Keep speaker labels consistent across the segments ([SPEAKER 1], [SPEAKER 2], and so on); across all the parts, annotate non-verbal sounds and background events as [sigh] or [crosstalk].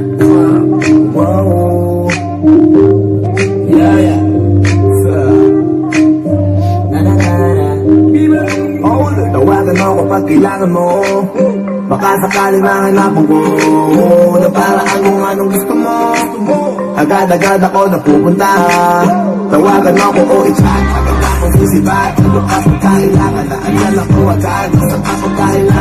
[SPEAKER 1] niya Wow Yeah, yeah Tawagan mo ko pag kailangan mo Baka sakaling mahanapan ko Na paraan kung anong gusto mo. Agad-agad ako napupunta. Tawagan mo oh, ko o i-chat Agad ako susibat Ano ka pag kailangan na andyan ako agad Basta ako kailangan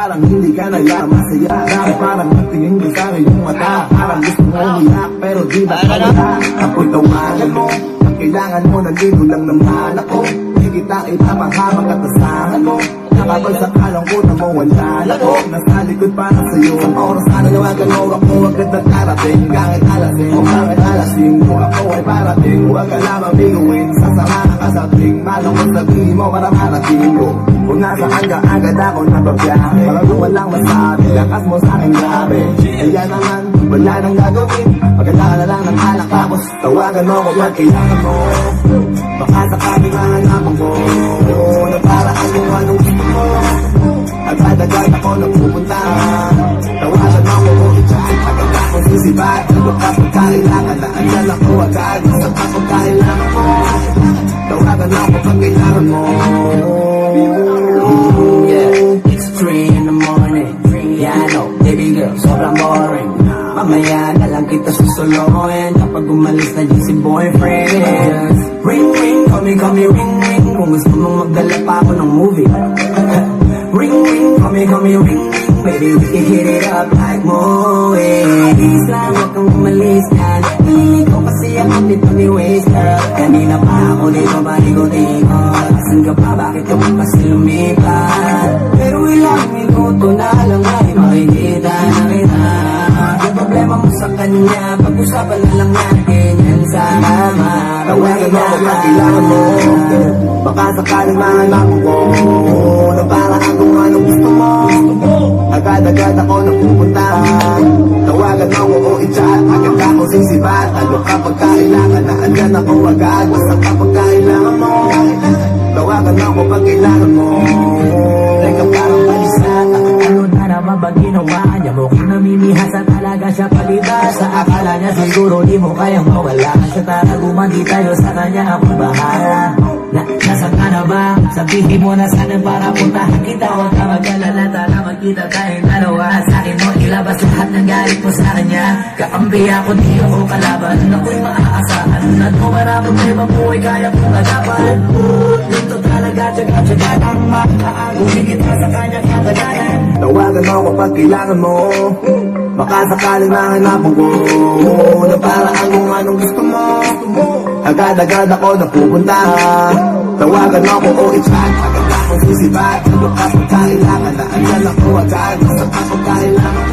[SPEAKER 1] parang hindi ka na yan masaya? Bakit parang nagtingin ko sa iyong mata? Parang gusto mo umiyak pero di ba talaga? Ako'y tawagan mo. Ang kailangan mo nandito lang naman ako Hindi kita ipapahabang katasahan mo. Nakabagsak kalangkutan mo wala na ko Nasa likod para sa'yo. Ang oras na nanawagan mo ako agad na darating Kahit alasing o kahit alasing Kung ako ay parating. Huwag ka lamang biguin Sasamahan ka sa kung sabihin mo para marating ko Kung nasaan ka agad ako nababiyahe Para kung walang masabi Lakas mo sa akin grabe. Kaya naman wala nang gagawin. Na lang ng alak Tapos tawagan mo kapag kailangan mo. Baka sakaling mahanapan ko Na paraan kung anong gusto mo? Agad-agad ako napupunta. Tawagan mo ko i-chat Agad ako sisibat Ano ka pag kailangan na Andyan ako agad? Basta kapag kailangan mo Mo kapag kailangan mo
[SPEAKER 2] Yeah, it's three in the morning. Yeah, I baby girl, sobrang boring. Mamaya na lang kita susuloyin Kapag umalis na din si boyfriend. Just ring ring, call me, call me ring ring. Kung gusto mong magdala pa ako ng movie. [laughs] Ring ring, call me, call me ring ring. Baby, we can hit it up like movie Please lang, huwag kang umalis Hindi ko kasi ako nito ni Waze baligo-ikot Asan ka pa, bakit ka pa kasi Pero ilang minuto na lang ay makikita na kita Yung problema mo sa kanya Pag-usapan na lang yan sa kama
[SPEAKER 1] Tawagan mo kapag kailangan mo Baka sakaling mahanapan ko Na paraan kung anong gusto mo Agad-agad ako napupunta Tawagan mo o i-chat Agad ako sisibat Ano kapag kailangan na andyan ako agad Basta kapag mo kapag kailangan mo
[SPEAKER 2] Teka parang balisa Ano na naman ba ginawa niya? Mukhang namimihasa talaga siya palibas. Sa akala niya siguro di mo kayang mawala. Sa taraguman di tayo sa kanya ako bahala. Na, Nasaan ka na ba? Sabihin mo na sana para puntahan kita. Huwag ka mag-alala tara magkita tayong dalawa. Sa akin mo ilabas lahat ng galit mo sa kanya. Kakambi ako di ako kalaban. Ako'y maaasahan. At kung maraming may mabuhay kaya kong agapan talaga Higit ka sa kanya katagalan
[SPEAKER 1] Tawagan mo kapag kailangan mo. Baka sakaling mahanapan ko Na paraan kung anong gusto mo? Agad-agad ako napupunta. Tawagan mo ko o i-chat Agad ako sisibat Ano ka pag na? Andyan ako agad. Basta kapag kailangan